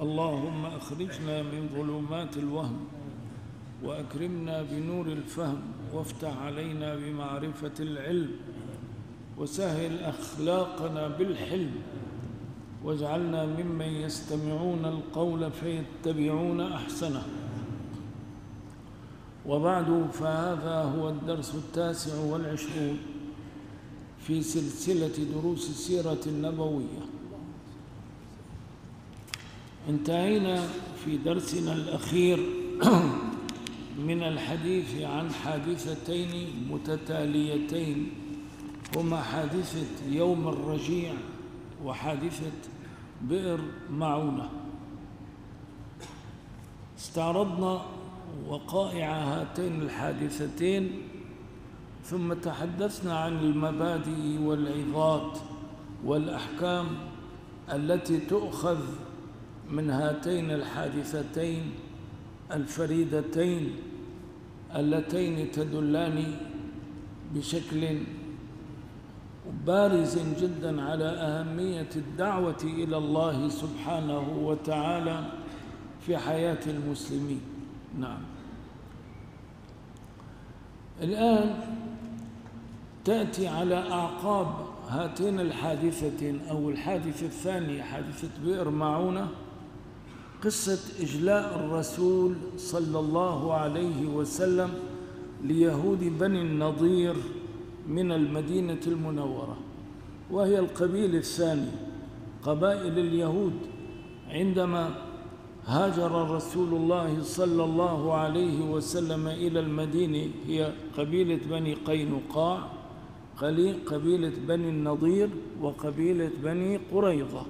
اللهم أخرجنا من ظلمات الوهم وأكرمنا بنور الفهم وافتح علينا بمعرفة العلم وسهل أخلاقنا بالحلم واجعلنا ممن يستمعون القول فيتبعون أحسنه. وبعد فهذا هو الدرس التاسع والعشرون في سلسلة دروس السيرة النبوية. انتهينا في درسنا الأخير من الحديث عن حادثتين متتاليتين هما حادثة يوم الرجيع وحادثة بئر معونة. استعرضنا وقائع هاتين الحادثتين ثم تحدثنا عن المبادئ والعظات والأحكام التي تؤخذ من هاتين الحادثتين الفريدتين اللتين تدلان بشكل بارز جدا على أهمية الدعوة إلى الله سبحانه وتعالى في حياة المسلمين. نعم. الآن تأتي على أعقاب هاتين الحادثتين أو الحادثة الثانية حادثة بئر معونة. قصة إجلاء الرسول صلى الله عليه وسلم ليهود بني النضير من المدينة المنورة وهي القبيل الثاني قبائل اليهود. عندما هاجر رسول الله صلى الله عليه وسلم إلى المدينة هي قبيلة بني قينقاع قبيلة بني النضير وقبيلة بني قريظة.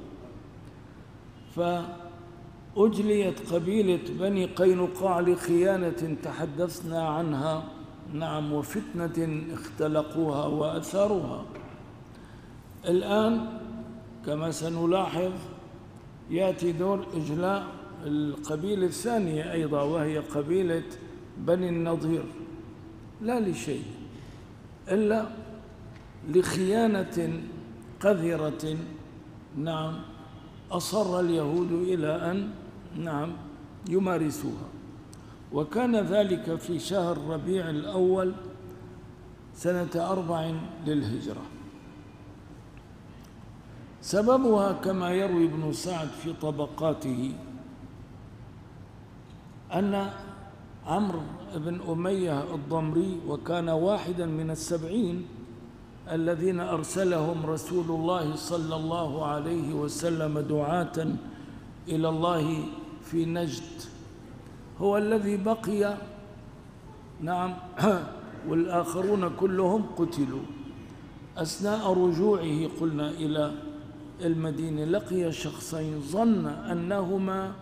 فأجليت قبيلة بني قينقاع لخيانة تحدثنا عنها. نعم وفتنة اختلقوها وأثروها الآن كما سنلاحظ يأتي دور إجلاء القبيلة الثانية أيضا وهي قبيلة بني النضير. لا لشيء إلا لخيانة قذرة. نعم أصر اليهود إلى أن نعم يمارسوها. وكان ذلك في شهر ربيع الأول سنة أربع للهجرة. سببها كما يروي ابن سعد في طبقاته أن عمرو بن أمية الضمري وكان واحدا من السبعين الذين أرسلهم رسول الله صلى الله عليه وسلم دعاة إلى الله في نجد. هو الذي بقي. نعم. والآخرون كلهم قتلوا. أثناء رجوعه قلنا إلى المدينة لقي شخصين ظن أنهما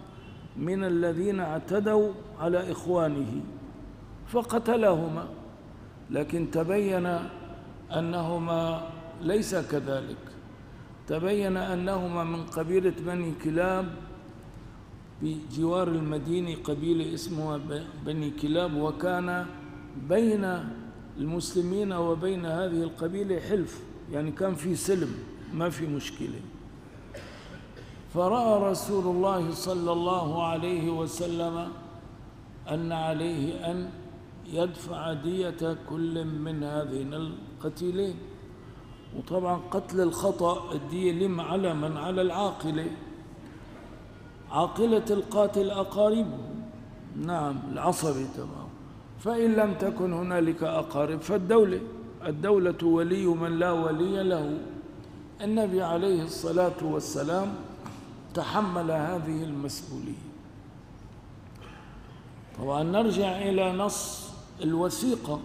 من الذين اعتدوا على إخوانه فقتلهما. لكن تبين أنهما ليس كذلك. تبين أنهما من قبيلة بني كلاب بجوار المدينة قبيلة اسمها بني كلاب وكان بين المسلمين وبين هذه القبيلة حلف يعني كان في سلم ما في مشكلة. فرأى رسول الله صلى الله عليه وسلم أن عليه أن يدفع دية كل من هذين القتيلين. وطبعا قتل الخطأ الدية لم على من على العاقلة. عاقلة القاتل أقاربه نعم العصبة تمام. فإن لم تكن هنالك أقارب فالدولة. الدولة ولي من لا ولي له. النبي عليه الصلاة والسلام تحمل هذه المسؤولية. طبعا نرجع إلى نص الوثيقة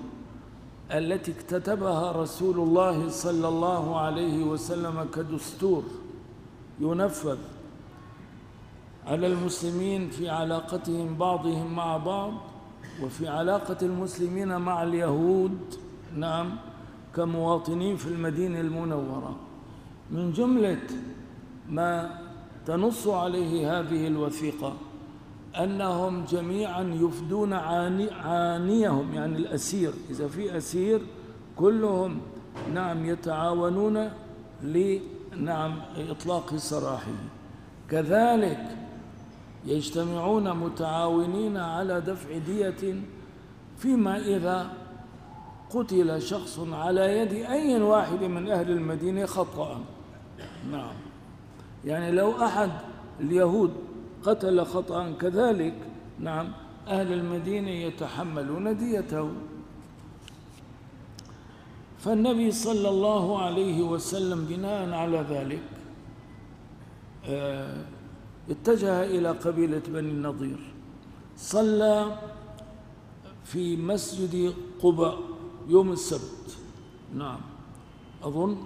التي اكتتبها رسول الله صلى الله عليه وسلم كدستور ينفذ على المسلمين في علاقتهم بعضهم مع بعض وفي علاقة المسلمين مع اليهود نعم كمواطنين في المدينة المنورة. من جملة ما تنص عليه هذه الوثيقة أنهم جميعا يفدون عاني عانيهم يعني الأسير. إذا في أسير كلهم نعم يتعاونون لنعم إطلاق سراحه كذلك يجتمعون متعاونين على دفع دية فيما إذا قتل شخص على يد أي واحد من أهل المدينة خطأ. نعم. يعني لو أحد اليهود قتل خطأ كذلك. نعم أهل المدينة يتحملون ديته. فالنبي صلى الله عليه وسلم بناء على ذلك آه، اتجه إلى قبيلة بني النضير. صلى في مسجد قباء يوم السبت. نعم أظن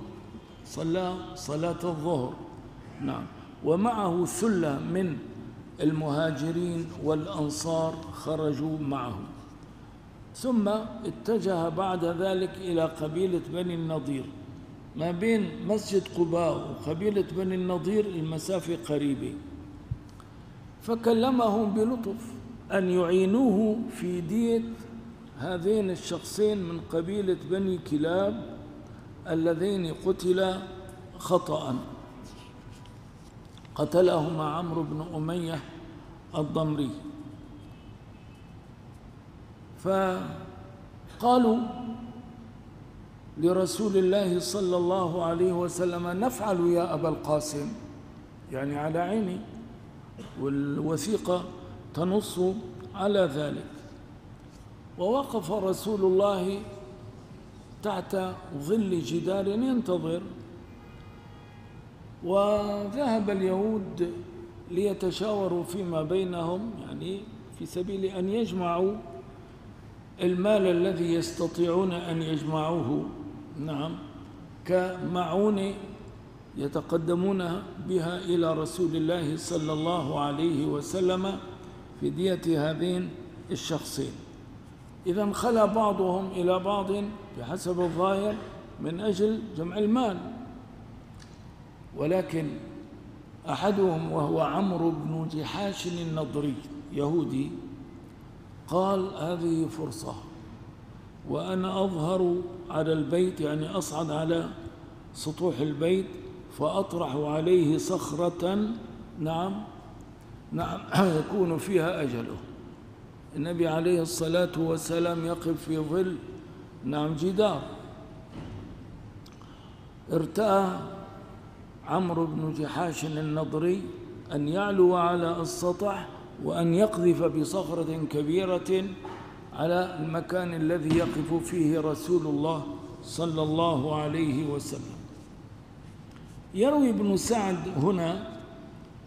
صلى صلاة الظهر. نعم ومعه ثلة من المهاجرين والأنصار خرجوا معه ثم اتجه بعد ذلك إلى قبيلة بني النضير. ما بين مسجد قباء وقبيلة بني النضير المسافة قريبة. فكلمهم بلطف أن يعينوه في دية هذين الشخصين من قبيلة بني كلاب اللذين قتلا خطأ. قتلهما عمرو بن أمية الضمري. فقالوا لرسول الله صلى الله عليه وسلم نفعل يا أبا القاسم. يعني على عيني والوثيقة تنص على ذلك. ووقف رسول الله تحت ظل جدار ينتظر. وذهب اليهود ليتشاوروا فيما بينهم يعني في سبيل أن يجمعوا المال الذي يستطيعون أن يجمعوه. نعم كمعونة يتقدمون بها إلى رسول الله صلى الله عليه وسلم في دية هذين الشخصين. إذا خلا بعضهم إلى بعض بحسب الظاهر من أجل جمع المال. ولكن أحدهم وهو عمرو بن جحاش النضري يهودي قال هذه فرصة وأنا أظهر على البيت يعني أصعد على سطوح البيت فأطرح عليه صخرة. نعم نعم يكون فيها أجله. النبي عليه الصلاة والسلام يقف في ظل نعم جدار. ارتأى عمرو بن جحاش النضري أن يعلو على السطح وأن يقذف بصخرة كبيرة على المكان الذي يقف فيه رسول الله صلى الله عليه وسلم. يروي ابن سعد هنا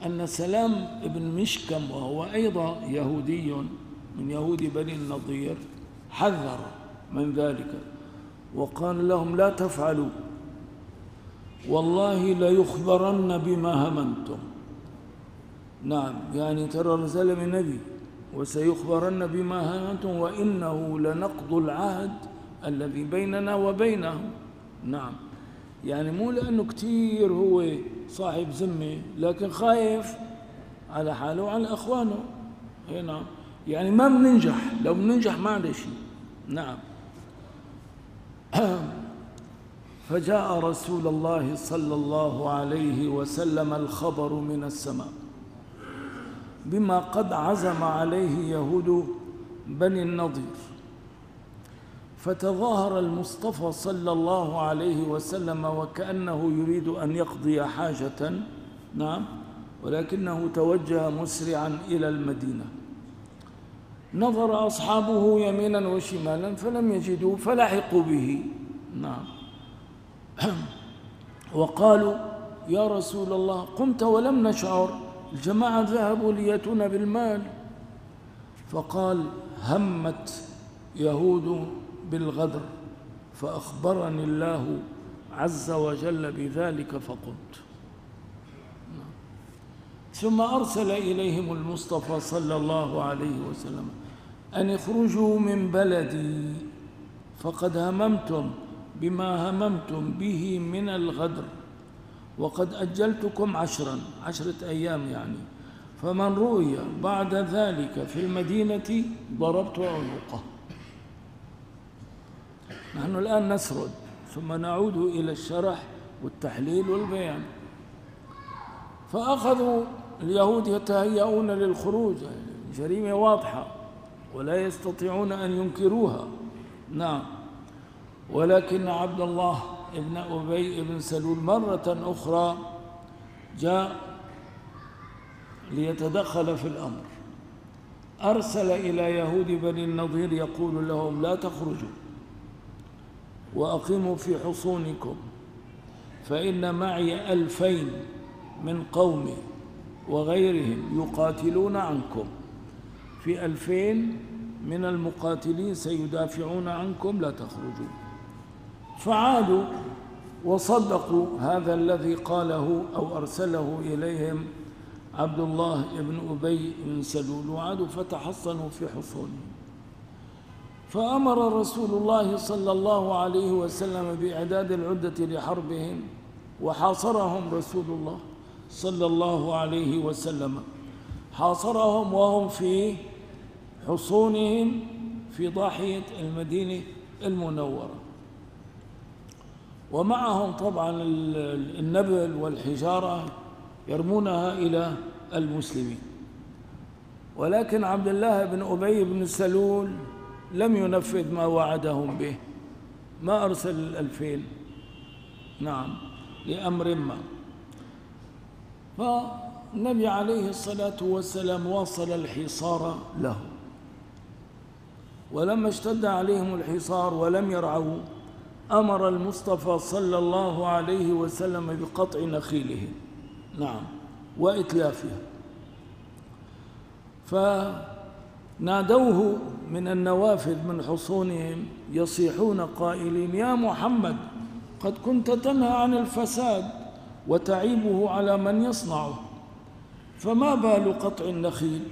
أن سلام بن مشكم وهو أيضا يهودي من يهود بني النضير حذر من ذلك وقال لهم لا تفعلوا. والله ليخبرن بما هممتم نعم يعني ترى الزلم نبي وسيخبرن بما هممتم وإنه لنقض العهد الذي بيننا وبينهم. نعم يعني مو لأنه كتير هو صاحب ذمة لكن خايف على حاله وعلى أخوانه. هنا نعم يعني ما بننجح لو بننجح ما عندنا شيء. نعم. فجاء رسول الله صلى الله عليه وسلم الخبر من السماء. بما قد عزم عليه يهود بني النضير. فتظاهر المصطفى صلى الله عليه وسلم وكأنه يريد أن يقضي حاجة نعم ولكنه توجه مسرعا إلى المدينة. نظر أصحابه يمينا وشمالا فلم يجدوا فلحقوا به نعم. وقالوا يا رسول الله قمت ولم نشعر الجماعة ذهبوا ليأتون بالمال. فقال همت يهود بالغدر فأخبرني الله عز وجل بذلك فقلت ثم أرسل إليهم المصطفى صلى الله عليه وسلم أن اخرجوا من بلدي فقد هممتم بما هممتم به من الغدر وقد أجلتكم عشرا عشرة أيام يعني. فمن رؤي بعد ذلك في المدينة ضربت عنقه. نحن الآن نسرد ثم نعود إلى الشرح والتحليل والبيان. فأخذوا اليهود يتهيئون للخروج جريمة واضحة ولا يستطيعون أن ينكروها. نعم. ولكن عبد الله ابن أبي بن سلول مرة أخرى جاء ليتدخل في الأمر. أرسل إلى يهود بني النضير يقول لهم لا تخرجوا وأقيموا في حصونكم فإن معي ألفين من قومي وغيرهم يقاتلون عنكم. في ألفين من المقاتلين سيدافعون عنكم لا تخرجوا. فعادوا وصدقوا هذا الذي قاله أو أرسله إليهم عبد الله بن أبي بن سلول. وعادوا فتحصنوا في حصونهم فأمر رسول الله صلى الله عليه وسلم بإعداد العدة لحربهم وحاصرهم رسول الله صلى الله عليه وسلم. حاصرهم وهم في حصونهم في ضاحية المدينة المنورة. ومعهم طبعا النبل والحجارة يرمونها إلى المسلمين. ولكن عبد الله بن أبي بن سلول لم ينفذ ما وعدهم به. ما أرسل الألفين؟ نعم لأمر ما. فالنبي عليه الصلاة والسلام واصل الحصار له. ولما اشتد عليهم الحصار ولم يرعوا أمر المصطفى صلى الله عليه وسلم بقطع نخيله. نعم وإتلافها فنادوه من النوافذ من حصونهم يصيحون قائلين يا محمد قد كنت تنهى عن الفساد وتعيبه على من يصنعه. فما بال قطع النخيل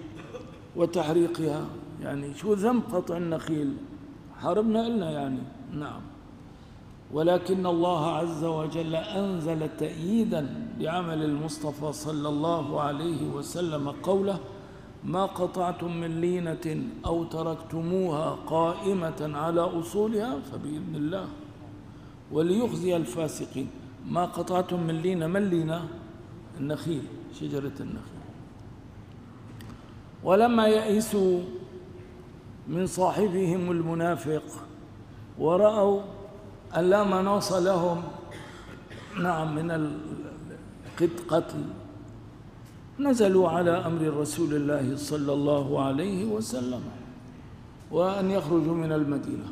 وتحريقها؟ يعني شو ذنب قطع النخيل؟ حرمنا إلنا يعني. نعم. ولكن الله عز وجل أنزل تأييدا لعمل المصطفى صلى الله عليه وسلم قوله ما قطعتم من لينة أو تركتموها قائمة على أصولها فبإذن الله. وليخزي الفاسقين ما قطعتم من لينة. ما اللينة؟ النخيل شجرة النخيل. ولما يئسوا من صاحبهم المنافق ورأوا أن لا مناص لهم؟ نعم من القتل نزلوا على أمر رسول الله صلى الله عليه وسلم وأن يخرجوا من المدينة.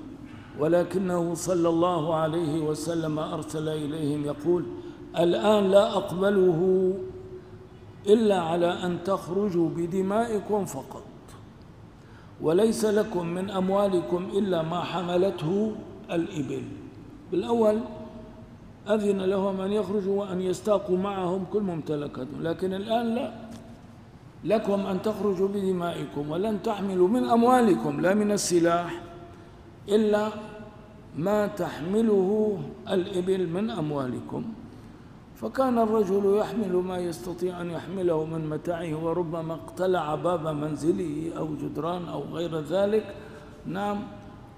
ولكنه صلى الله عليه وسلم أرسل إليهم يقول الآن لا أقبله إلا على أن تخرجوا بدمائكم فقط. وليس لكم من أموالكم إلا ما حملته الإبل. بالأول أذن لهم أن يخرجوا وأن يستاقوا معهم كل ممتلكاتهم لكن الآن لا. لكم أن تخرجوا بدمائكم ولن تحملوا من أموالكم لا من السلاح إلا ما تحمله الإبل من أموالكم. فكان الرجل يحمل ما يستطيع أن يحمله من متاعه وربما اقتلع باب منزله أو جدران أو غير ذلك. نعم.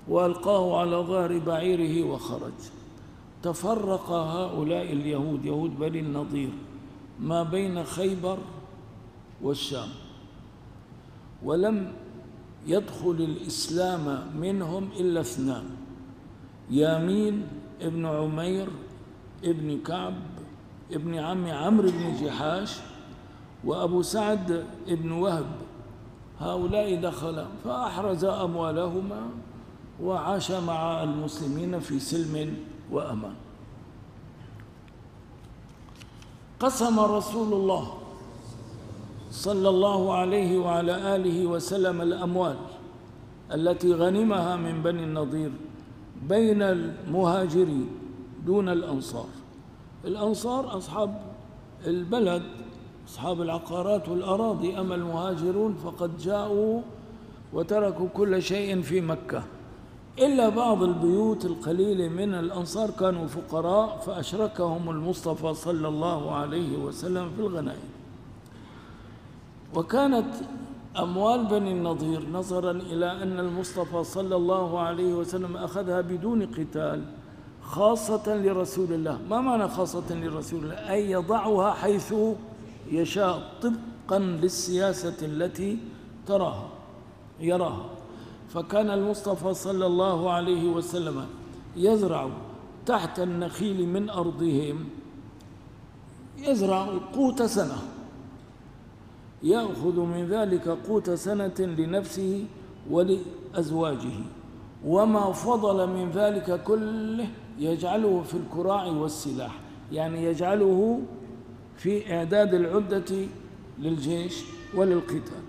وألقاه على ظهر بعيره وخرج. تفرق هؤلاء اليهود يهود بني النضير ما بين خيبر والشام ولم يدخل الإسلام منهم إلا اثنان يامين ابن عمير ابن كعب ابن عم عمرو بن جحاش وأبو سعد ابن وهب هؤلاء دخل فأحرز أموالهما وعاش مع المسلمين في سلم وأمان. قسم رسول الله صلى الله عليه وعلى آله وسلم الأموال التي غنمها من بني النضير بين المهاجرين دون الأنصار. الأنصار أصحاب البلد أصحاب العقارات والأراضي أما المهاجرون فقد جاءوا وتركوا كل شيء في مكة. إلا بعض البيوت القليلة من الأنصار كانوا فقراء فأشركهم المصطفى صلى الله عليه وسلم في الغنائم. وكانت أموال بني النضير نظرا إلى أن المصطفى صلى الله عليه وسلم أخذها بدون قتال خاصة لرسول الله. ما معنى خاصة لرسول الله؟ أي يضعها حيث يشاء طبقا للسياسة التي تراها يراها. فكان المصطفى صلى الله عليه وسلم يزرع تحت النخيل من أرضهم. يزرع قوت سنة. يأخذ من ذلك قوت سنة لنفسه ولأزواجه. وما فضل من ذلك كله يجعله في الكراع والسلاح. يعني يجعله في إعداد العدة للجيش وللقتال.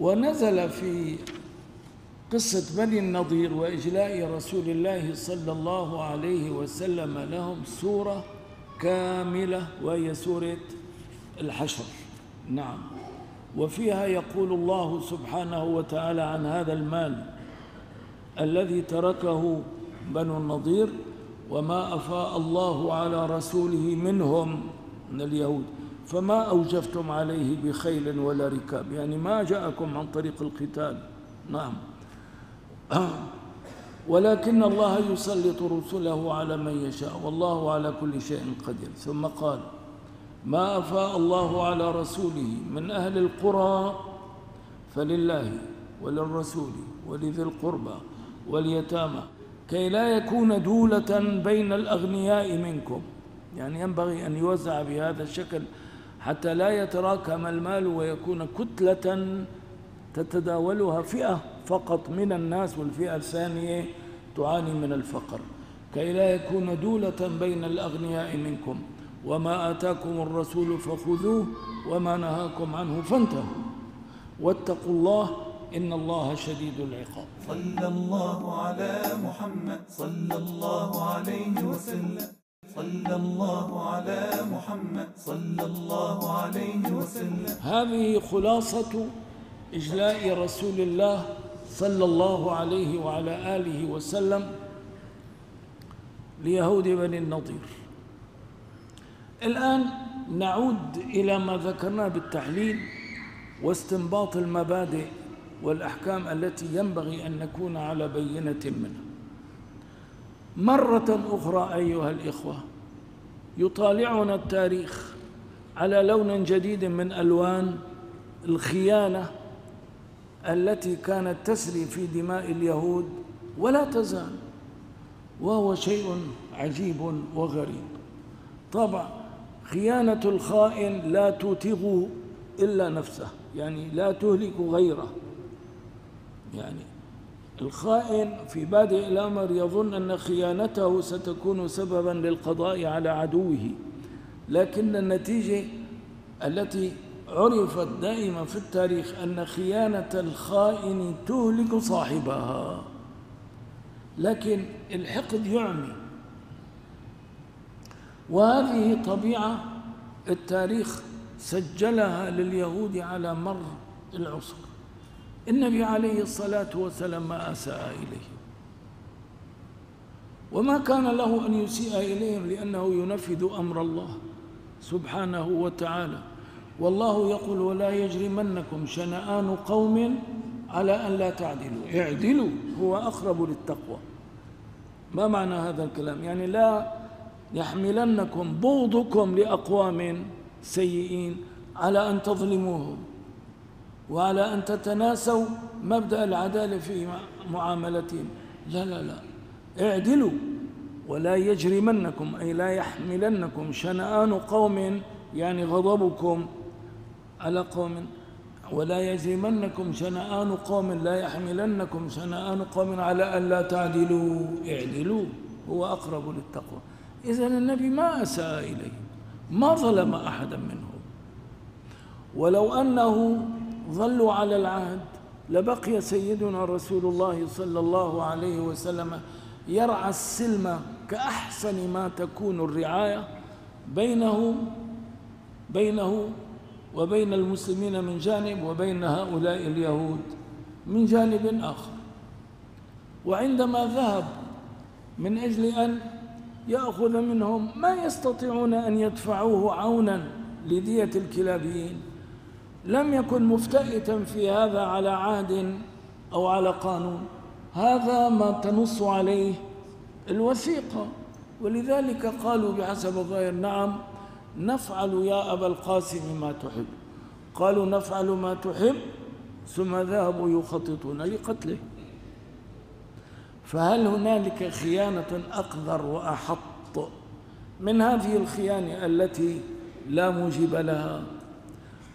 ونزل في قصة بني النضير وإجلاء رسول الله صلى الله عليه وسلم لهم سورة كاملة وهي سورة الحشر. نعم. وفيها يقول الله سبحانه وتعالى عن هذا المال الذي تركه بنو النضير وما أفاء الله على رسوله منهم من اليهود. فما أوجفتم عليه بخيل ولا ركاب. يعني ما جاءكم عن طريق القتال. نعم. ولكن الله يسلط رسله على من يشاء. والله على كل شيء قدير. ثم قال ما أفاء الله على رسوله من أهل القرى فلله وللرسول ولذي القربى واليتامى. كي لا يكون دولة بين الأغنياء منكم. يعني ينبغي أن يوزع بهذا الشكل حتى لا يتراكم المال ويكون كتلة تتداولها فئة فقط من الناس والفئة الثانية تعاني من الفقر. كي لا يكون دولة بين الأغنياء منكم. وما آتاكم الرسول فخذوه وما نهاكم عنه فانتهوا. واتقوا الله إن الله شديد العقاب. صلى الله على محمد. صلى الله عليه وسلم. صلى الله على محمد صلى الله عليه وسلم. هذه خلاصة إجلاء رسول الله صلى الله عليه وعلى آله وسلم ليهود بني النضير. الآن نعود إلى ما ذكرناه بالتحليل واستنباط المبادئ والأحكام التي ينبغي أن نكون على بينة منها. مرة أخرى أيها الإخوة يطالعنا التاريخ على لون جديد من ألوان الخيانة التي كانت تسري في دماء اليهود ولا تزال وهو شيء عجيب وغريب. طبعا خيانة الخائن لا توتغ إلا نفسه يعني لا تهلك غيره يعني الخائن في بادئ الأمر يظن أن خيانته ستكون سببا للقضاء على عدوه لكن النتيجة التي عرفت دائما في التاريخ أن خيانة الخائن تهلك صاحبها. لكن الحقد يعمي. وهذه طبيعة التاريخ سجلها لليهود على مر العصر. النبي عليه الصلاة والسلام ما أساء إليهم وما كان له أن يسيء إليهم لأنه ينفذ أمر الله سبحانه وتعالى. والله يقول ولا يجرمنكم شنآن قوم على أن لا تعدلوا. اعدلوا هو أقرب للتقوى. ما معنى هذا الكلام؟ يعني لا يحملنكم بغضكم لأقوام سيئين على أن تظلموهم. وعلى أن تتناسوا مبدأ العدالة في معاملتهم. لا لا لا. اعدلوا ولا يجرمنكم أي لا يحملنكم شنآن قوم يعني غضبكم على قوم. ولا يجرمنكم شنآن قوم لا يحملنكم شنآن قوم على أن لا تعدلوا. اعدلوا هو أقرب للتقوى. إذا النبي ما أساء إليه ما ظلم أحدا منهم. ولو أنه ظلوا على العهد لبقي سيدنا رسول الله صلى الله عليه وسلم يرعى السلم كأحسن ما تكون الرعاية بينه بينه وبين المسلمين من جانب وبين هؤلاء اليهود من جانب آخر. وعندما ذهب من أجل أن يأخذ منهم ما يستطيعون أن يدفعوه عونا لدية الكلابيين لم يكن مفتئتا في هذا على عهد أو على قانون. هذا ما تنص عليه الوثيقة. ولذلك قالوا بحسب الظاهر نعم نفعل يا أبا القاسم ما تحب. قالوا نفعل ما تحب ثم ذهبوا يخططون لقتله. فهل هنالك خيانة أقذر وأحط من هذه الخيانة التي لا موجب لها؟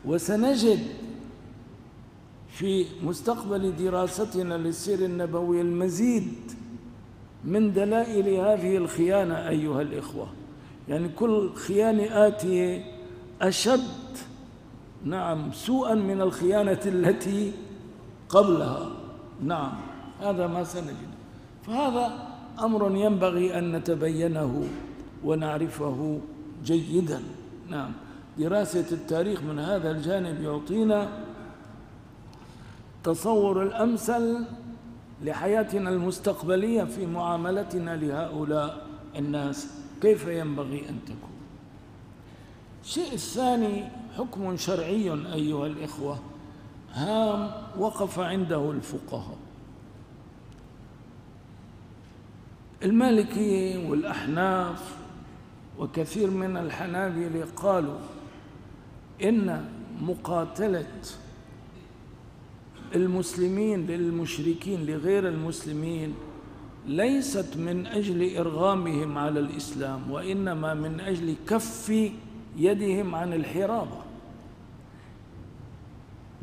وسنجد في مستقبل دراستنا للسير النبوي المزيد من دلائل هذه الخيانة أيها الإخوة. يعني كل خيانة آتية أشد نعم سوءا من الخيانة التي قبلها. نعم هذا ما سنجد. فهذا أمر ينبغي أن نتبينه ونعرفه جيدا. نعم. دراسة التاريخ من هذا الجانب يعطينا تصور الأمثل لحياتنا المستقبلية في معاملتنا لهؤلاء الناس. كيف ينبغي أن تكون؟ الشيء الثاني حكم شرعي أيها الإخوة هام وقف عنده الفقهاء. المالكية والأحناف وكثير من الحنابلة قالوا إن مقاتلة المسلمين للمشركين لغير المسلمين ليست من أجل إرغامهم على الإسلام وإنما من أجل كف يدهم عن الحرابة.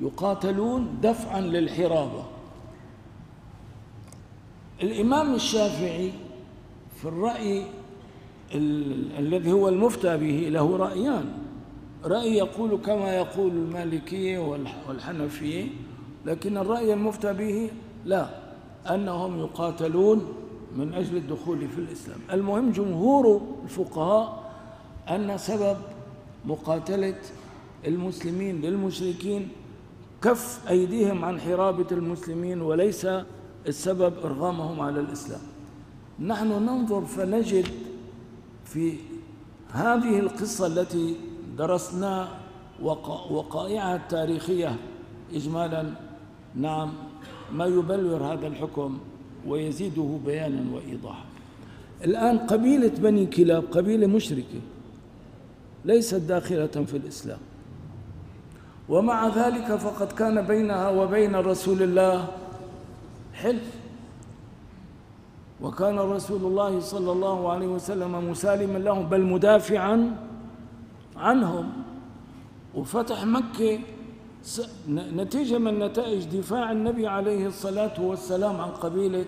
يقاتلون دفعا للحرابة. الإمام الشافعي في الرأي الذي هو المفتى به له رأيان. رأي يقول كما يقول المالكية والحنفية لكن الرأي المفتى به لا أنهم يقاتلون من أجل الدخول في الإسلام. المهم جمهور الفقهاء أن سبب مقاتلة المسلمين للمشركين كف أيديهم عن حرابة المسلمين وليس السبب إرغامهم على الإسلام. نحن ننظر فنجد في هذه القصة التي درسنا وقائعها التاريخية إجمالا. نعم ما يبلور هذا الحكم ويزيده بيانا وإيضاحا. الآن قبيلة بني كلاب قبيلة مشركة ليست داخلة في الإسلام. ومع ذلك فقد كان بينها وبين رسول الله حلف. وكان رسول الله صلى الله عليه وسلم مسالما لهم بل مدافعا عنهم. وفتح مكة نتيجة من نتائج دفاع النبي عليه الصلاة والسلام عن قبيلة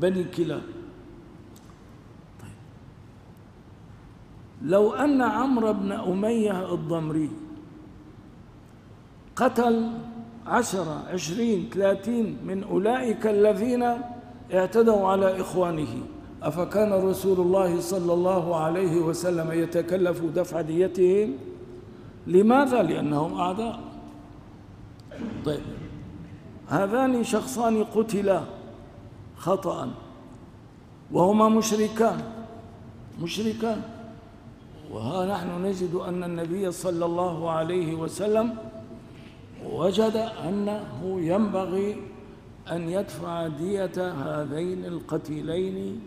بني كلاب. طيب. لو أن عمرو بن أمية الضمري قتل عشرة عشرين ثلاثين من أولئك الذين اعتدوا على إخوانه. أفكان رسول الله صلى الله عليه وسلم يتكلف دفع ديتهم؟ لماذا؟ لأنهم أعداء. طيب. هذان شخصان قتلا خطأ. وهما مشركان. مشركان. وها نحن نجد أن النبي صلى الله عليه وسلم وجد أنه ينبغي أن يدفع دية هذين القتيلين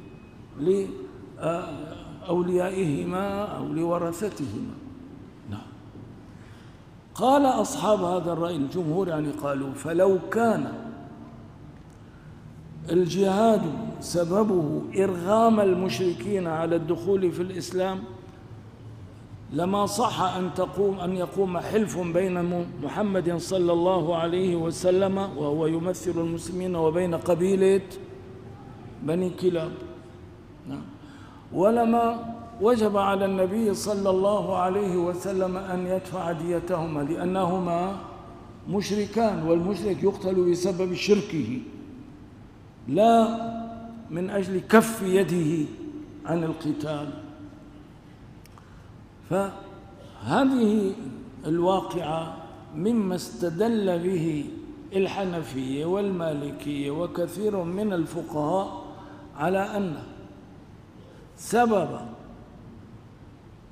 لأوليائهما أو لورثتهما. نعم. قال أصحاب هذا الرأي الجمهور يعني قالوا فلو كان الجهاد سببه إرغام المشركين على الدخول في الإسلام لما صح أن تقوم أن يقوم حلف بين محمد صلى الله عليه وسلم وهو يمثل المسلمين وبين قبيلة بني كلاب. نعم. ولما وجب على النبي صلى الله عليه وسلم أن يدفع ديتهما لأنهما مشركان والمشرك يقتل بسبب شركه لا من أجل كف يده عن القتال. فهذه الواقعة مما استدل به الحنفية والمالكية وكثير من الفقهاء على أن سبب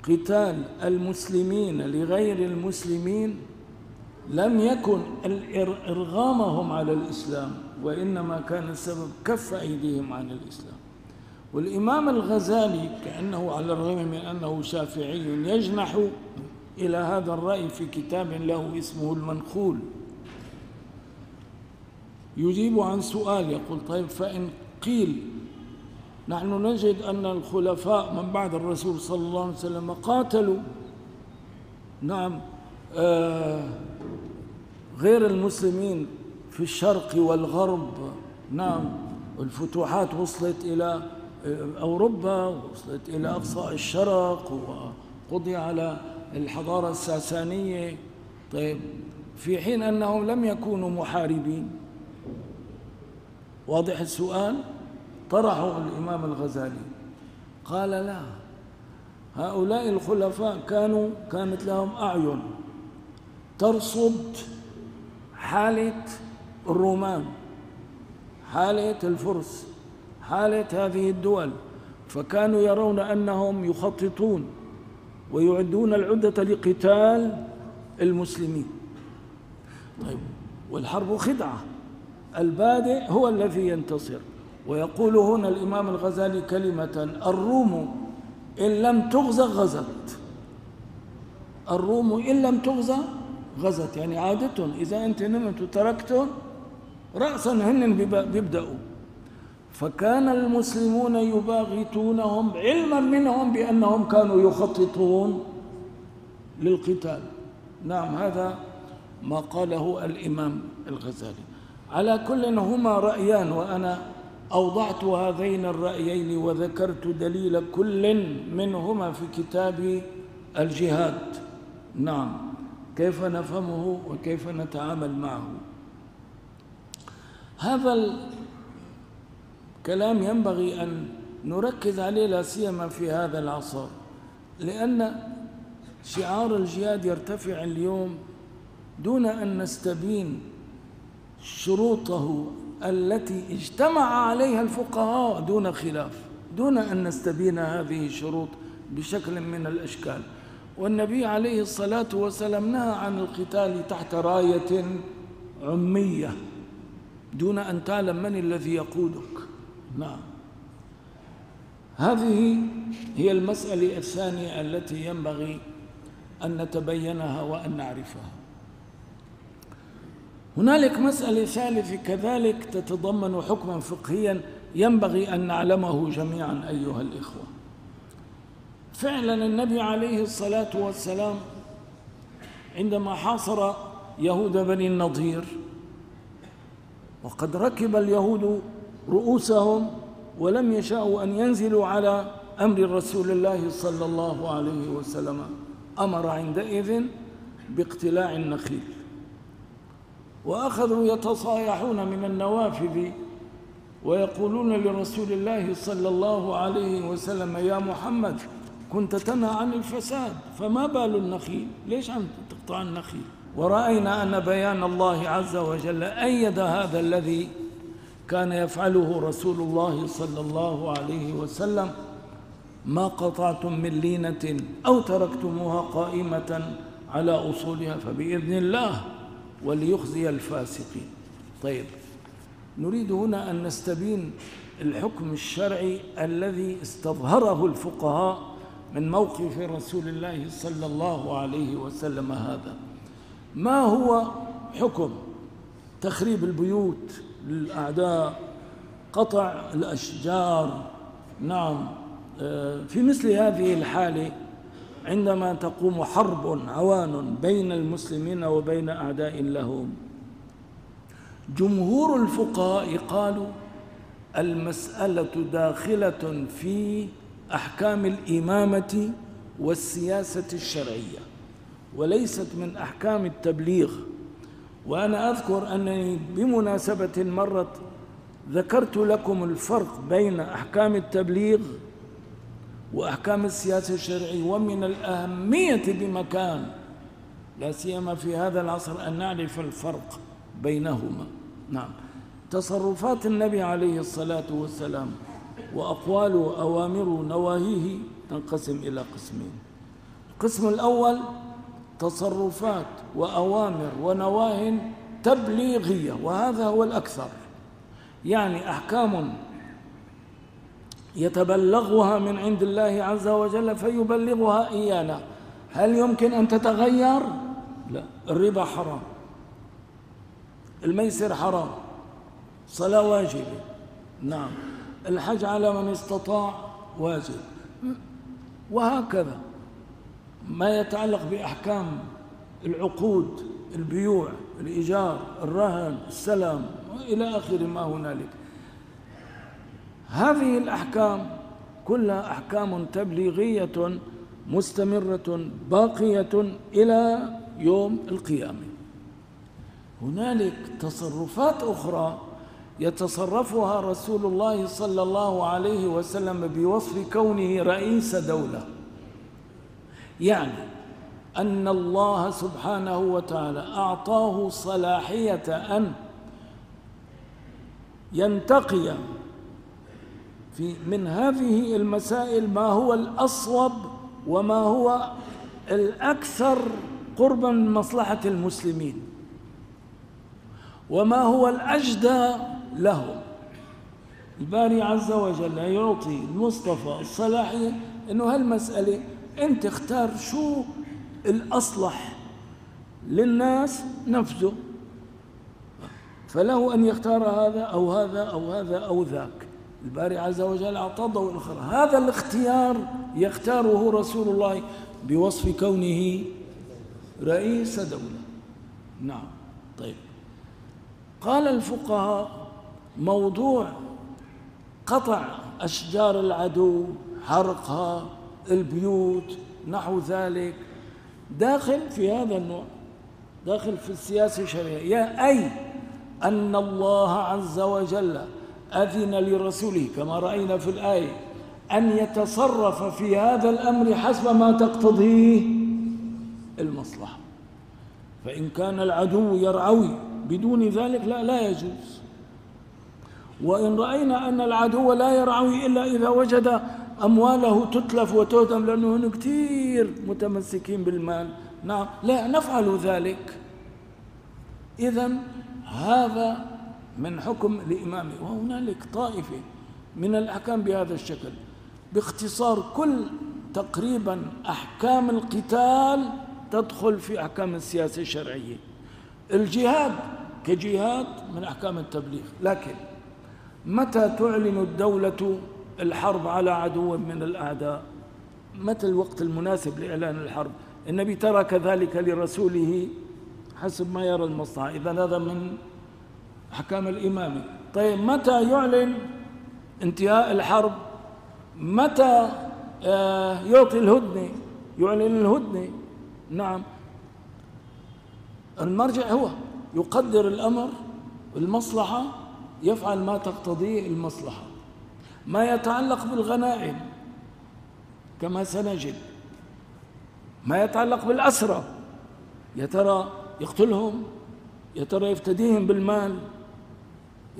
قتال المسلمين لغير المسلمين لم يكن إرغامهم على الإسلام وإنما كان السبب كف أيديهم عن الإسلام. والإمام الغزالي كأنه على الرغم من أنه شافعي يجنح إلى هذا الرأي في كتاب له اسمه المنخول يجيب عن سؤال يقول طيب فإن قيل نحن نجد أن الخلفاء من بعد الرسول صلى الله عليه وسلم قاتلوا. نعم آه غير المسلمين في الشرق والغرب. نعم الفتوحات وصلت إلى أوروبا وصلت إلى أقصى الشرق وقضي على الحضارة الساسانية. طيب في حين أنهم لم يكونوا محاربين. واضح السؤال؟ طرحه الإمام الغزالي. قال لا هؤلاء الخلفاء كانوا كانت لهم أعين ترصد حالة الرومان حالة الفرس حالة هذه الدول. فكانوا يرون أنهم يخططون ويعدون العدة لقتال المسلمين. طيب والحرب خدعة البادئ هو الذي ينتصر. ويقول هنا الإمام الغزالي كلمة الروم إن لم تغزى غزت. الروم إن لم تغزى غزت يعني عادة إذا أنت نمت وتركتهم رأسا هن بيبدأوا. فكان المسلمون يباغتونهم علما منهم بأنهم كانوا يخططون للقتال. نعم هذا ما قاله الإمام الغزالي. على كل هما رأيان وأنا أوضعت هذين الرأيين وذكرت دليل كل منهما في كتاب الجهاد. نعم. كيف نفهمه وكيف نتعامل معه؟ هذا الكلام ينبغي أن نركز عليه لا سيما في هذا العصر لأن شعار الجهاد يرتفع اليوم دون أن نستبين شروطه التي اجتمع عليها الفقهاء دون خلاف دون أن نستبين هذه الشروط بشكل من الأشكال. والنبي عليه الصلاة والسلام نهى عن القتال تحت راية عمية دون أن تعلم من الذي يقودك. نعم. هذه هي المسألة الثانية التي ينبغي أن نتبينها وأن نعرفها. هنالك مسألة ثالثة كذلك تتضمن حكما فقهيا ينبغي أن نعلمه جميعا أيها الإخوة. فعلا النبي عليه الصلاة والسلام عندما حاصر يهود بني النضير وقد ركب اليهود رؤوسهم ولم يشاءوا أن ينزلوا على أمر رسول الله صلى الله عليه وسلم أمر عندئذ باقتلاع النخيل. وأخذوا يتصايحون من النوافذ ويقولون لرسول الله صلى الله عليه وسلم يا محمد كنت تنهى عن الفساد فما بال النخيل? ليش عم تقطع النخيل؟ ورأينا أن بيان الله عز وجل أيد هذا الذي كان يفعله رسول الله صلى الله عليه وسلم. ما قطعتم من لينة أو تركتموها قائمة على أصولها فبإذن الله وليخزي الفاسقين. طيب نريد هنا أن نستبين الحكم الشرعي الذي استظهره الفقهاء من موقف رسول الله صلى الله عليه وسلم هذا. ما هو حكم تخريب البيوت للأعداء قطع الأشجار؟ نعم آه، في مثل هذه الحالة عندما تقوم حرب عوان بين المسلمين وبين أعداء لهم. جمهور الفقهاء قالوا المسألة داخلة في أحكام الإمامة والسياسة الشرعية وليست من أحكام التبليغ. وأنا أذكر أنني بمناسبة مرت ذكرت لكم الفرق بين أحكام التبليغ وأحكام السياسة الشرعية ومن الأهمية بمكان لا سيما في هذا العصر أن نعرف الفرق بينهما. نعم. تصرفات النبي عليه الصلاة والسلام وأقواله وأوامره نواهيه تنقسم إلى قسمين. القسم الأول تصرفات وأوامر ونواه تبليغية وهذا هو الأكثر. يعني أحكام يتبلغها من عند الله عز وجل فيبلغها إيانا. هل يمكن أن تتغير؟ لا الربا حرام. الميسر حرام. صلاة واجبة. نعم. الحج على من استطاع واجب. وهكذا. ما يتعلق بأحكام العقود البيوع الإيجار الرهن السلام إلى آخر ما هنالك. هذه الأحكام كلها أحكام تبليغية مستمرة باقية إلى يوم القيامة. هنالك تصرفات أخرى يتصرفها رسول الله صلى الله عليه وسلم بوصف كونه رئيس دولة. يعني أن الله سبحانه وتعالى أعطاه صلاحية أن ينتقي في من هذه المسائل ما هو الأصوب وما هو الأكثر قربا من مصلحة المسلمين وما هو الأجدى لهم الباري عز وجل يعطي المصطفى الصلاحية أنه هالمسألة أنت اختار شو الأصلح للناس نفسه فله أن يختار هذا أو هذا أو هذا أو ذاك. الباري عز وجل أعطى ضوء الآخر هذا الاختيار يختاره رسول الله بوصف كونه رئيس دولة. نعم. طيب. قال الفقهاء موضوع قطع أشجار العدو حرقها البيوت نحو ذلك داخل في هذا النوع داخل في السياسة الشرعية. أي أن الله عز وجل أذن لرسوله كما رأينا في الآية أن يتصرف في هذا الأمر حسب ما تقتضيه المصلحة. فإن كان العدو يرعوي بدون ذلك لا لا يجوز. وإن رأينا أن العدو لا يرعوي إلا إذا وجد أمواله تتلف وتهدم لأنه كثير متمسكين بالمال. نعم لا نفعل ذلك. إذا هذا من حكم الإمام. وهنالك طائفة من الأحكام بهذا الشكل. باختصار كل تقريبا أحكام القتال تدخل في أحكام السياسة الشرعية. الجهاد كجهاد من أحكام التبليغ. لكن متى تعلن الدولة الحرب على عدو من الأعداء؟ متى الوقت المناسب لإعلان الحرب؟ النبي ترك ذلك لرسوله حسب ما يرى المصلحة. إذا هذا من أحكام الإمامة طيب متى يعلن انتهاء الحرب؟ متى آه، يعطي الهدنة؟ يعلن الهدنة. نعم. المرجع هو يقدر الأمر المصلحة يفعل ما تقتضيه المصلحة. ما يتعلق بالغنائم كما سنجد. ما يتعلق بالأسرى يا ترى يقتلهم يا ترى يفتديهم بالمال.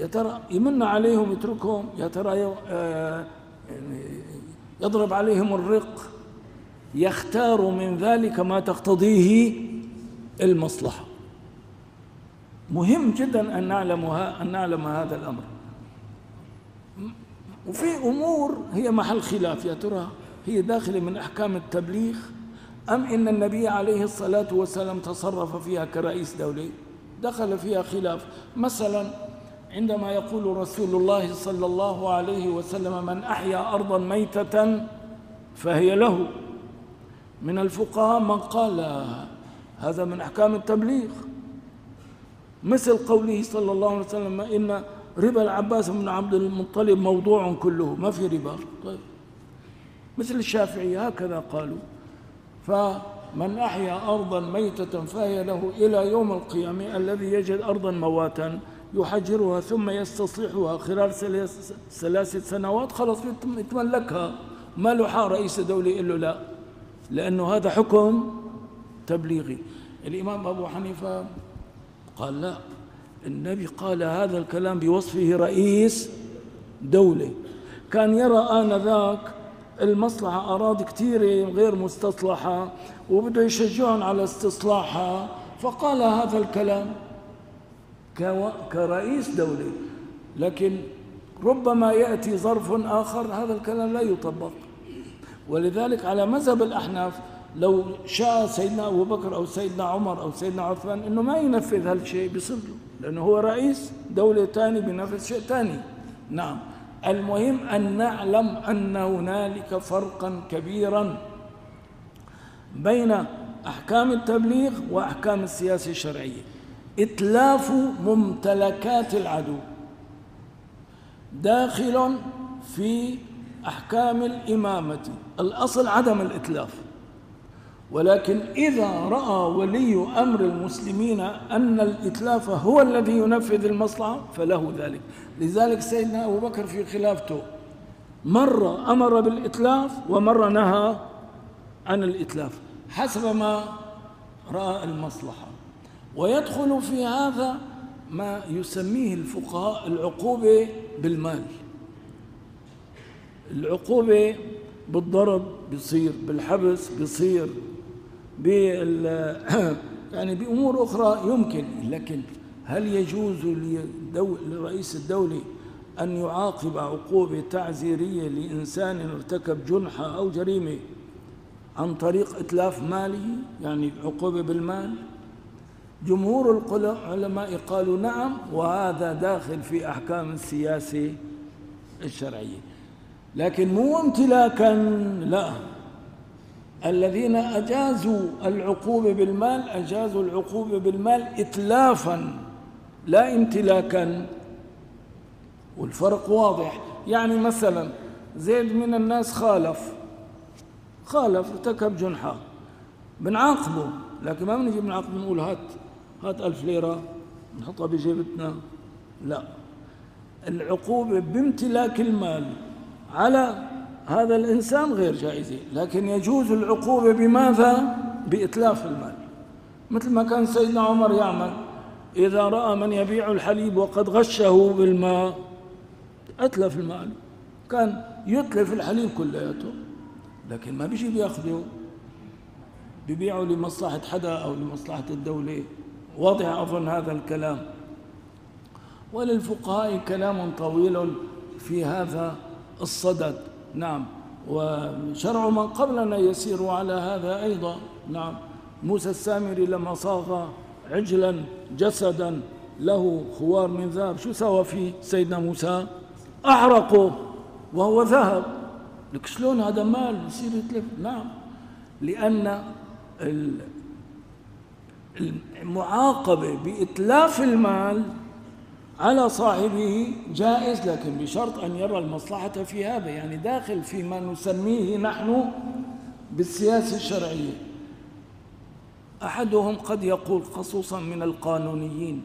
يا ترى يمن عليهم يتركهم؟ يا ترى آه، يضرب عليهم الرق؟ يختار من ذلك ما تقتضيه المصلحة. مهم جدا أن نعلم أن نعلم هذا الأمر. وفي أمور هي محل خلاف يا ترى. هي داخلة من أحكام التبليغ. أم إن النبي عليه الصلاة والسلام تصرف فيها كرئيس دولة دخل فيها خلاف. مثلا عندما يقول رسول الله صلى الله عليه وسلم من أحيا أرضا ميتة فهي له. من الفقهاء من قال هذا من أحكام التبليغ. مثل قوله صلى الله عليه وسلم إن ربا العباس بن عبد المطلب موضوع كله ما في ربا. طيب. مثل الشافعية هكذا قالوا. فمن أحيا أرضا ميتة فهي له إلى يوم القيامة الذي يجد أرضا مواتا. يحجرها ثم يستصلحها خلال ثلاث ثلاث سنوات خلاص يتملكها. ما له حق رئيس دولة يقول له لا لأنه هذا حكم تبليغي. الإمام أبو حنيفة قال لا. النبي قال هذا الكلام بوصفه رئيس دولة. كان يرى آنذاك المصلحة أراضي كثيرة غير مستصلحة وبده يشجعهم على استصلاحها فقال هذا الكلام. كرئيس دولة لكن ربما يأتي ظرف آخر هذا الكلام لا يطبق. ولذلك على مذهب الأحناف لو شاء سيدنا أبو بكر أو سيدنا عمر أو سيدنا عثمان أنه ما ينفذ هالشيء بصدره لأنه هو رئيس دولة ثانية بينفذ شيء ثاني نعم. المهم أن نعلم أن هنالك فرقا كبيرا بين أحكام التبليغ وأحكام السياسة الشرعية. إتلاف ممتلكات العدو. داخل في أحكام الإمامة. الأصل عدم الإتلاف. ولكن إذا رأى ولي أمر المسلمين أن الإتلاف هو الذي ينفذ المصلحة فله ذلك. لذلك سيدنا أبو بكر في خلافته مرة أمر بالإتلاف ومرة نهى عن الإتلاف. حسب ما رأى المصلحة. ويدخل في هذا ما يسميه الفقهاء العقوبة بالمال. العقوبة بالضرب بيصير بالحبس بيصير بال يعني بأمور أخرى يمكن لكن هل يجوز لرئيس الدولة أن يعاقب عقوبة تعزيرية لإنسان ارتكب جنحة أو جريمة عن طريق إتلاف ماله؟ يعني عقوبة بالمال؟ جمهور العلماء قالوا نعم وهذا داخل في أحكام السياسة الشرعية. لكن مو امتلاكا لا. الذين أجازوا العقوبة بالمال أجازوا العقوبة بالمال إتلافا لا امتلاكا. والفرق واضح. يعني مثلا زيد من الناس خالف. خالف ارتكب جنحة. بنعاقبه. لكن ما بنجي بنعاقبه بنقول هات. هات ألف ليرة نحطها بجيبتنا. لا. العقوبة بامتلاك المال على هذا الإنسان غير جائزة لكن يجوز العقوبة بماذا؟ بإتلاف المال. مثل ما كان سيدنا عمر يعمل إذا رأى من يبيع الحليب وقد غشه بالماء أتلف المال. كان يتلف الحليب كلياته لكن ما بيجي بياخده ببيعه لمصلحة حدا أو لمصلحة الدولة. واضح أظن هذا الكلام. وللفقهاء كلام طويل في هذا الصدد. نعم. وشرع من قبلنا يسير على هذا أيضا. نعم. موسى السامري لما صاغ عجلا جسدا له خوار من ذهب. شو سوى فيه سيدنا موسى؟ أحرقه وهو ذهب. لك شلون هذا مال بصير يتلف؟ نعم. لأن المعاقبة بإتلاف المال على صاحبه جائز لكن بشرط أن يرى المصلحة في هذا يعني داخل فيما نسميه نحن بالسياسة الشرعية. أحدهم قد يقول خصوصا من القانونيين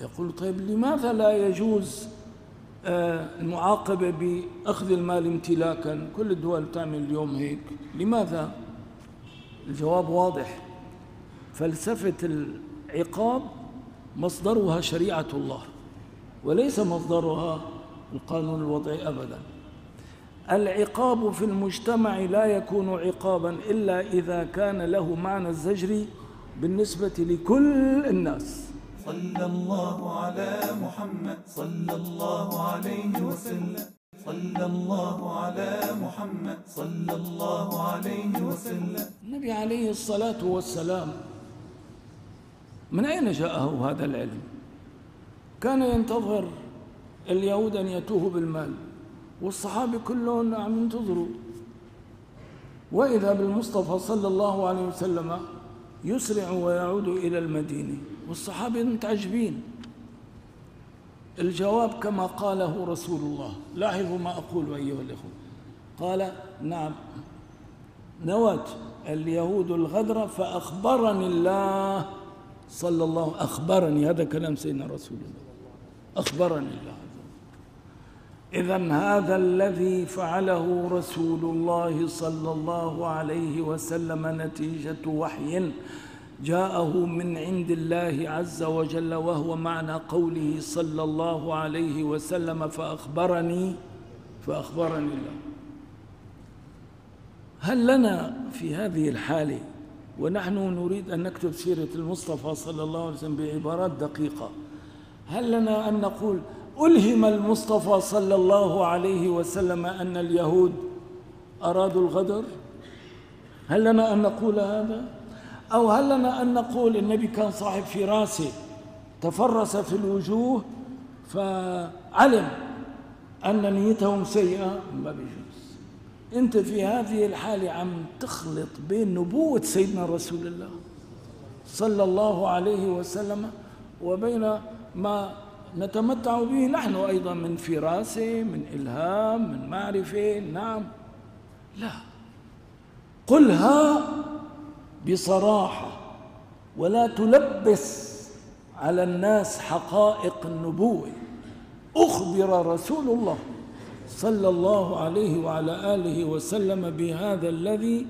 يقول طيب لماذا لا يجوز آه، المعاقبة بأخذ المال امتلاكا؟ كل الدول تعمل اليوم هيك لماذا؟ الجواب واضح. فلسفة العقاب مصدرها شريعة الله وليس مصدرها القانون الوضعي أبدا. العقاب في المجتمع لا يكون عقابا إلا إذا كان له معنى الزجر بالنسبة لكل الناس. صلى الله على محمد صلى الله عليه وسلم. صلى الله على محمد صلى الله عليه وسلم. النبي عليه الصلاة والسلام من أين جاءه هذا العلم؟ كان ينتظر اليهود أن يتوهوا بالمال والصحابة كلهم عم ينتظروا. وإذا بالمصطفى صلى الله عليه وسلم يسرع ويعود إلى المدينة والصحابة متعجبين. الجواب كما قاله رسول الله لاحظوا ما أقول أيها الإخوة. قال نعم. نوت اليهود الغدر فأخبرني الله صلى الله أخبرني هذا كلام سيدنا رسول الله. أخبرني الله إذا هذا الذي فعله رسول الله صلى الله عليه وسلم نتيجة وحي جاءه من عند الله عز وجل وهو معنى قوله صلى الله عليه وسلم فأخبرني فأخبرني الله. هل لنا في هذه الحالة ونحن نريد أن نكتب سيرة المصطفى صلى الله عليه وسلم بعبارات دقيقة. هل لنا أن نقول ألهم المصطفى صلى الله عليه وسلم أن اليهود أرادوا الغدر؟ هل لنا أن نقول هذا؟ أو هل لنا أن نقول النبي كان صاحب فراسة تفرس في الوجوه فعلم أن نيتهم سيئة؟ ما بيجوز. أنت في هذه الحالة عم تخلط بين نبوة سيدنا رسول الله صلى الله عليه وسلم وبين ما نتمتع به نحن أيضا من فراسة من إلهام من معرفة. نعم. لا. قلها بصراحة ولا تلبس على الناس حقائق النبوة. أخبر رسول الله. صلى الله عليه وعلى آله وسلم بهذا الذي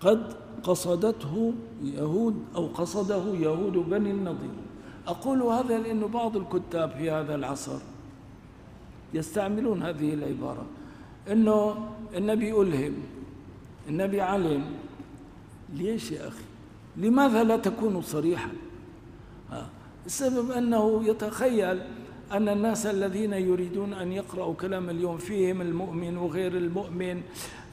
قد قصدته يهود أو قصده يهود بني النضير. أقول هذا لأن بعض الكتاب في هذا العصر يستعملون هذه العبارة. أنه النبي ألهم النبي علم. ليش يا أخي؟ لماذا لا تكون صريحا؟ السبب أنه يتخيل أن الناس الذين يريدون أن يقرأوا كلام اليوم فيهم المؤمن وغير المؤمن.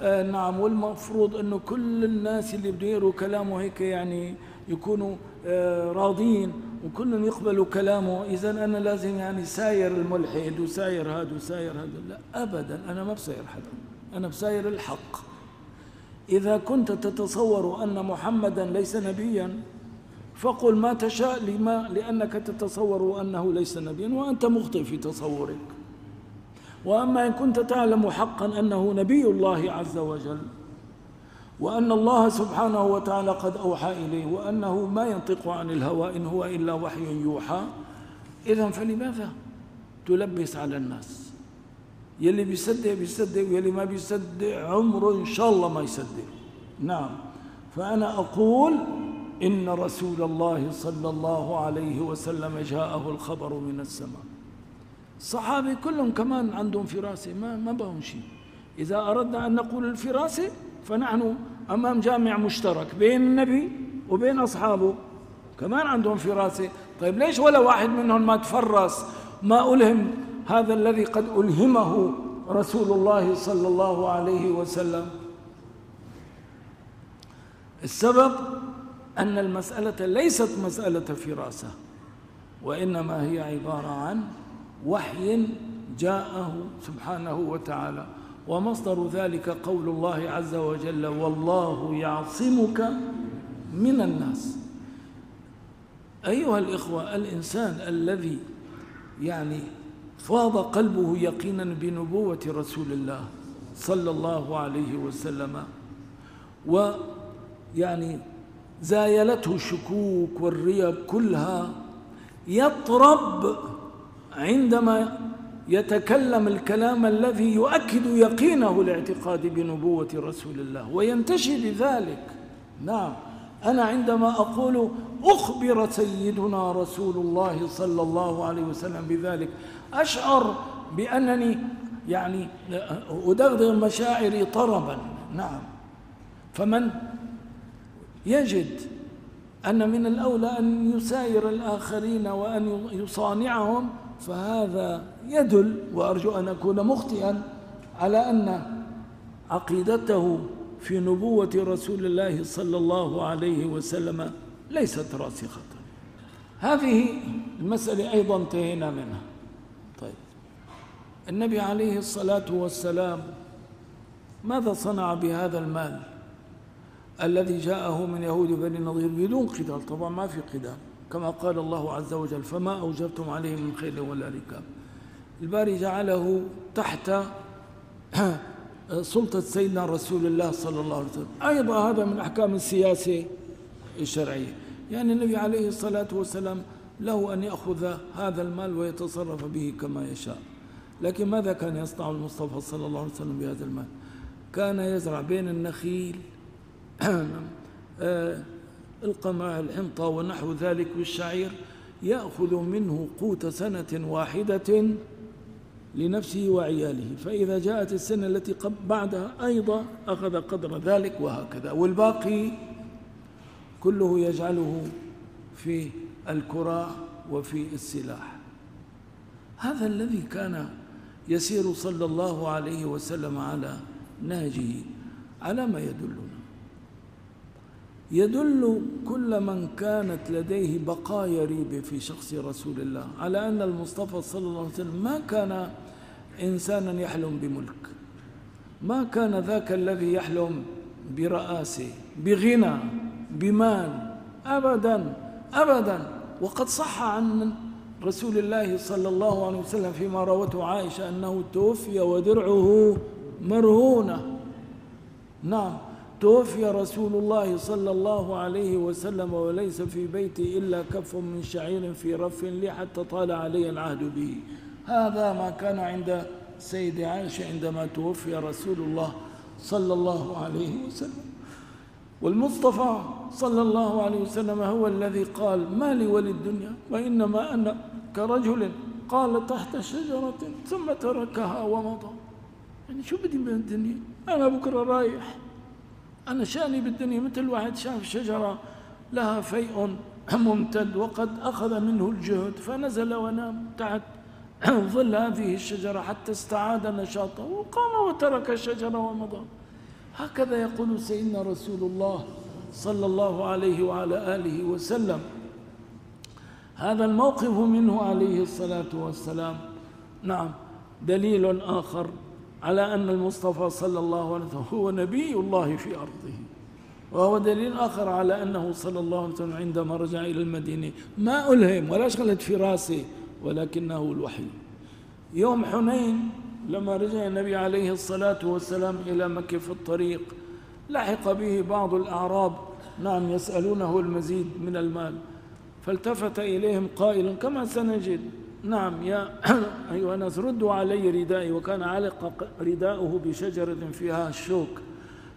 آه نعم والمفروض أنه كل الناس اللي بده كلامه هيك يعني يكونوا آه راضين وكلهم يقبلوا كلامه. إذا أنا لازم يعني ساير الملحد وساير هذا وساير هذا. لا أبدا أنا ما بساير حدا. أنا بساير الحق. إذا كنت تتصور أن محمدا ليس نبيا فقل ما تشاء لما لأنك تتصور أنه ليس نبيا وأنت مخطئ في تصورك. وأما إن كنت تعلم حقا أنه نبي الله عز وجل وأن الله سبحانه وتعالى قد أوحى إليه وأنه ما ينطق عن الهوى إن هو إلا وحي يوحى إذا فلماذا تلبس على الناس؟ يلي بيصدق بيصدق ويلي ما بيصدق عمره إن شاء الله ما يصدق. نعم. فأنا أقول إن رسول الله صلى الله عليه وسلم جاءه الخبر من السماء. الصحابة كلهم كمان عندهم فراسة ما ما بهم شيء. إذا أردنا أن نقول الفراسة فنحن أمام جامع مشترك بين النبي وبين أصحابه. كمان عندهم فراسة. طيب ليش ولا واحد منهم ما تفرس ما ألهم هذا الذي قد ألهمه رسول الله صلى الله عليه وسلم؟ السبب أن المسألة ليست مسألة فراسة وإنما هي عبارة عن وحي جاءه سبحانه وتعالى. ومصدر ذلك قول الله عز وجل والله يعصمك من الناس. أيها الإخوة الإنسان الذي يعني فاض قلبه يقينا بنبوة رسول الله صلى الله عليه وسلم ويعني زايلته الشكوك والريب كلها يطرب عندما يتكلم الكلام الذي يؤكد يقينه الاعتقاد بنبوة رسول الله وينتشي بذلك. نعم أنا عندما أقول أخبر سيدنا رسول الله صلى الله عليه وسلم بذلك أشعر بأنني يعني أدغدغ مشاعري طربا. نعم فمن يجد أن من الأولى أن يساير الآخرين وأن يصانعهم فهذا يدل وأرجو أن أكون مخطئا على أن عقيدته في نبوة رسول الله صلى الله عليه وسلم ليست راسخة. هذه المسألة أيضا انتهينا منها. طيب. النبي عليه الصلاة والسلام ماذا صنع بهذا المال؟ الذي جاءه من يهود بني النضير بدون قتال. طبعا ما في قتال. كما قال الله عز وجل فما أوجبتم عليه من خيل ولا ركاب. الباري جعله تحت سلطة سيدنا رسول الله صلى الله عليه وسلم. أيضا هذا من أحكام السياسة الشرعية. يعني النبي عليه الصلاة والسلام له أن يأخذ هذا المال ويتصرف به كما يشاء. لكن ماذا كان يصنع المصطفى صلى الله عليه وسلم بهذا المال؟ كان يزرع بين النخيل القمع الحنطة ونحو ذلك والشعير يأخذ منه قوت سنة واحدة لنفسه وعياله. فإذا جاءت السنة التي بعدها أيضا أخذ قدر ذلك وهكذا. والباقي كله يجعله في الكراع وفي السلاح. هذا الذي كان يسير صلى الله عليه وسلم على نهجه على ما يدلنا يدل كل من كانت لديه بقايا ريبة في شخص رسول الله على أن المصطفى صلى الله عليه وسلم ما كان إنسانا يحلم بملك. ما كان ذاك الذي يحلم برئاسة بغنى بمال. أبدا أبدا. وقد صح عن رسول الله صلى الله عليه وسلم فيما روته عائشة أنه توفي ودرعه مرهونة. نعم. توفي رسول الله صلى الله عليه وسلم وليس في بيتي إلا كف من شعير في رف لي حتى طال علي العهد به. هذا ما كان عند سيد عائشة عندما توفي رسول الله صلى الله عليه وسلم. والمصطفى صلى الله عليه وسلم هو الذي قال ما لي وللدنيا وإنما أنا كرجل قال تحت شجرة ثم تركها ومضى. يعني شو بدي من الدنيا؟ أنا بكرة رايح. أنا شأني بالدنيا مثل واحد شاف شجرة لها فيء ممتد وقد أخذ منه الجهد فنزل ونام تحت ظل هذه الشجرة حتى استعاد نشاطه وقام وترك الشجرة ومضى. هكذا يقول سيدنا رسول الله صلى الله عليه وعلى آله وسلم. هذا الموقف منه عليه الصلاة والسلام. نعم دليل آخر. على أن المصطفى صلى الله عليه وسلم هو نبي الله في أرضه. وهو دليل آخر على أنه صلى الله عليه وسلم عندما رجع إلى المدينة ما ألهم ولا شغلت في رأسه ولكنه الوحي. يوم حنين لما رجع النبي عليه الصلاة والسلام إلى مكة في الطريق لحق به بعض الأعراب نعم يسألونه المزيد من المال. فالتفت إليهم قائلا كما سنجد؟ نعم يا أيها الناس ردوا علي ردائي وكان علق رداؤه بشجرة فيها الشوك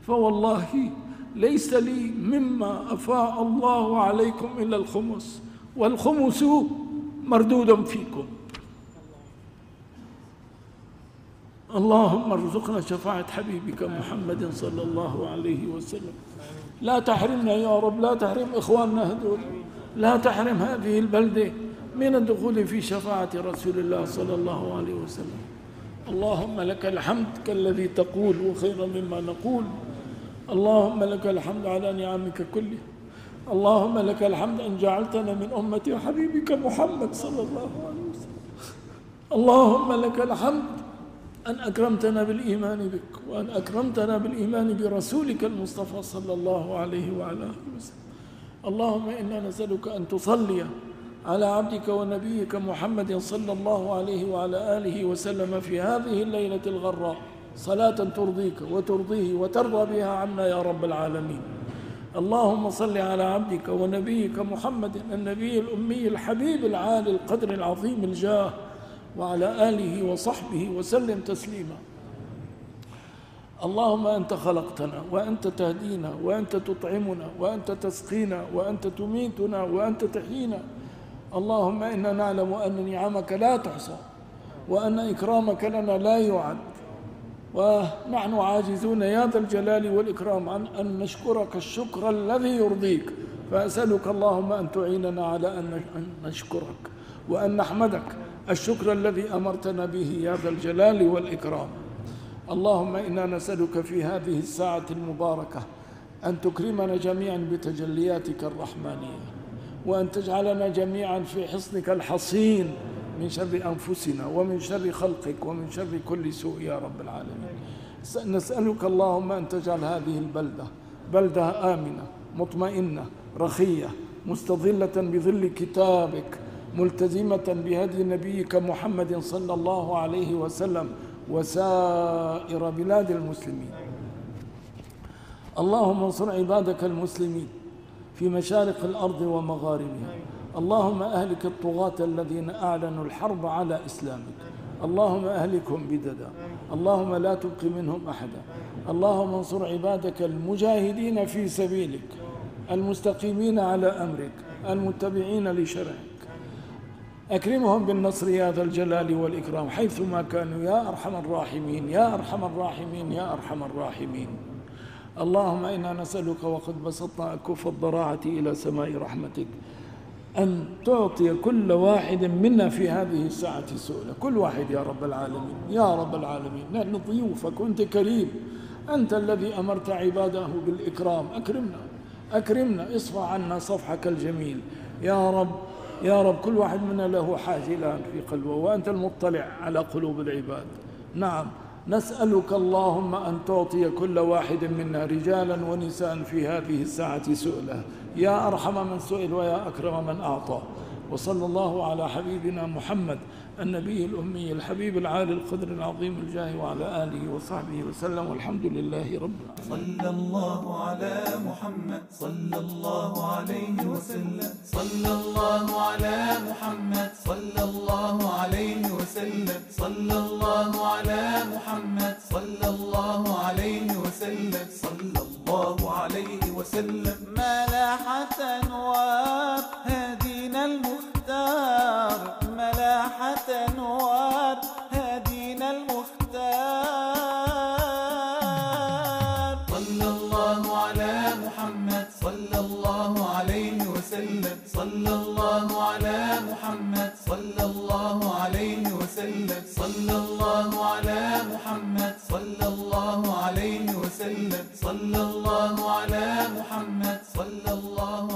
فوالله ليس لي مما أفاء الله عليكم إلا الخمس والخمس مردود فيكم. اللهم ارزقنا شفاعة حبيبك محمد صلى الله عليه وسلم. لا تحرمنا يا رب لا تحرم إخواننا هذول لا تحرم هذه البلدة. من الدخول في شفاعة رسول الله صلى الله عليه وسلم. اللهم لك الحمد كالذي تقول وخيرا مما نقول. اللهم لك الحمد على نعمك كلها اللهم لك الحمد أن جعلتنا من أمة حبيبك محمد صلى الله عليه وسلم. اللهم لك الحمد أن أكرمتنا بالإيمان بك وأن أكرمتنا بالإيمان برسولك المصطفى صلى الله عليه وعلى آله وسلم. اللهم إنا نسألك أن تصلي على عبدك ونبيك محمد صلى الله عليه وعلى آله وسلم في هذه الليلة الغراء صلاة ترضيك وترضيه وترضى بها عنا يا رب العالمين. اللهم صل على عبدك ونبيك محمد النبي الأمي الحبيب العالي القدر العظيم الجاه وعلى آله وصحبه وسلم تسليما. اللهم أنت خلقتنا وأنت تهدينا وأنت تطعمنا وأنت تسقينا وأنت تميتنا وأنت تحيينا اللهم إنا نعلم أن نعمك لا تحصى وأن إكرامك لنا لا يعد. ونحن عاجزون يا ذا الجلال والإكرام عن أن نشكرك الشكر الذي يرضيك. فأسألك اللهم أن تعيننا على أن نشكرك وأن نحمدك. الشكر الذي أمرتنا به يا ذا الجلال والإكرام. اللهم إنا نسألك في هذه الساعة المباركة أن تكرمنا جميعا بتجلياتك الرحمانية وأن تجعلنا جميعا في حصنك الحصين من شر أنفسنا ومن شر خلقك ومن شر كل سوء يا رب العالمين. نسألك اللهم أن تجعل هذه البلدة بلدة آمنة مطمئنة رخية مستظلة بظل كتابك ملتزمة بهدي نبيك محمد صلى الله عليه وسلم وسائر بلاد المسلمين. اللهم انصر عبادك المسلمين. في مشارق الأرض ومغاربها. اللهم أهلك الطغاة الذين أعلنوا الحرب على إسلامك. اللهم أهلكهم بددا. اللهم لا تبق منهم أحدا. اللهم انصر عبادك المجاهدين في سبيلك المستقيمين على أمرك المتبعين لشرعك. أكرمهم بالنصر يا ذا الجلال والإكرام حيثما كانوا يا أرحم الراحمين يا أرحم الراحمين يا أرحم الراحمين. اللهم إنا نسألك وقد بسطنا أكف الضراعة إلى سماء رحمتك أن تعطي كل واحد منا في هذه الساعة سؤلا كل واحد يا رب العالمين يا رب العالمين. نحن ضيوفك وأنت كريم. أنت الذي أمرت عباده بالإكرام. أكرمنا أكرمنا. اصفى عنا صفحك الجميل. يا رب يا رب كل واحد منا له حاجة الآن في قلبه وأنت المطلع على قلوب العباد. نعم. نسألك اللهم أن تعطي كل واحد منا رجالا ونساء في هذه الساعة سؤله. يا أرحم من سئل ويا أكرم من أعطى. وصلى الله على حبيبنا محمد النبي الأمي الحبيب العالي القدر العظيم الجاه وعلى آله وصحبه وسلم والحمد لله رب العالمين. صلى الله على محمد. صلى الله عليه وسلم. صلى الله على محمد. صلى الله عليه وسلم. صلى الله على محمد. صلى الله عليه وسلم. صلى الله عليه وسلم. ملاحة أنوار هدينا المختار ملاحة أنوار هدينا المختار. صلى الله على محمد صلى الله عليه وسلم. صلى الله على محمد صلى الله عليه وسلم. صلى الله على محمد صلى الله عليه وسلم. صلى الله على محمد صلى الله